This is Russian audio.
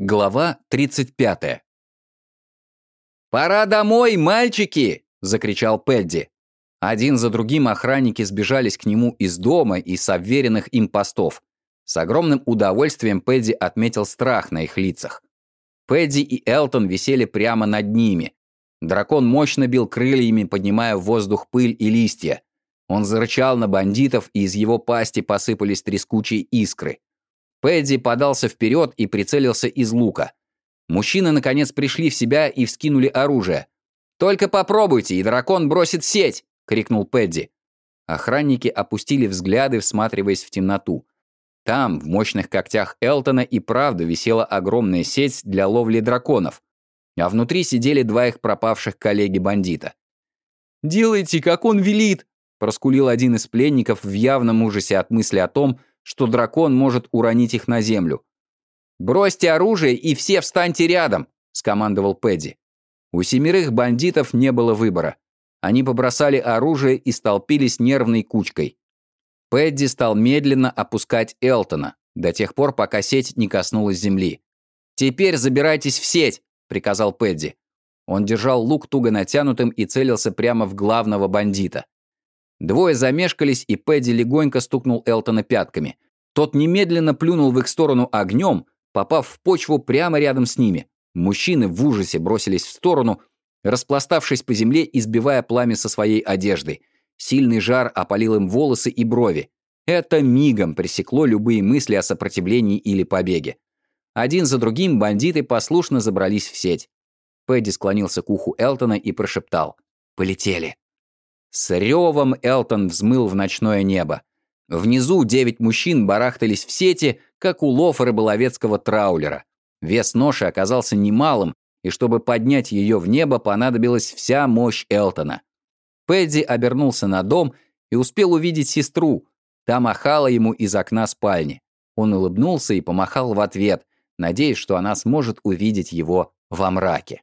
Глава 35. «Пора домой, мальчики!» – закричал Пэдди. Один за другим охранники сбежались к нему из дома и с обверенных им постов. С огромным удовольствием Пэдди отметил страх на их лицах. Пэдди и Элтон висели прямо над ними. Дракон мощно бил крыльями, поднимая в воздух пыль и листья. Он зарычал на бандитов, и из его пасти посыпались трескучие искры. Пэдди подался вперед и прицелился из лука. Мужчины, наконец, пришли в себя и вскинули оружие. «Только попробуйте, и дракон бросит сеть!» — крикнул Пэдди. Охранники опустили взгляды, всматриваясь в темноту. Там, в мощных когтях Элтона, и правда висела огромная сеть для ловли драконов, а внутри сидели два их пропавших коллеги-бандита. «Делайте, как он велит!» – проскулил один из пленников в явном ужасе от мысли о том, что дракон может уронить их на землю. «Бросьте оружие и все встаньте рядом!» – скомандовал Пэдди. У семерых бандитов не было выбора. Они побросали оружие и столпились нервной кучкой. Пэдди стал медленно опускать Элтона, до тех пор, пока сеть не коснулась земли. «Теперь забирайтесь в сеть!» – приказал Пэдди. Он держал лук туго натянутым и целился прямо в главного бандита. Двое замешкались, и Пэдди легонько стукнул Элтона пятками. Тот немедленно плюнул в их сторону огнем, попав в почву прямо рядом с ними. Мужчины в ужасе бросились в сторону, распластавшись по земле и сбивая пламя со своей одежды. Сильный жар опалил им волосы и брови. Это мигом пресекло любые мысли о сопротивлении или побеге. Один за другим бандиты послушно забрались в сеть. Пэдди склонился к уху Элтона и прошептал «Полетели». С ревом Элтон взмыл в ночное небо. Внизу девять мужчин барахтались в сети, как улов рыболовецкого траулера. Вес ноши оказался немалым, и чтобы поднять ее в небо, понадобилась вся мощь Элтона. Пэдди обернулся на дом и успел увидеть сестру. Та махала ему из окна спальни. Он улыбнулся и помахал в ответ, надеясь, что она сможет увидеть его во мраке.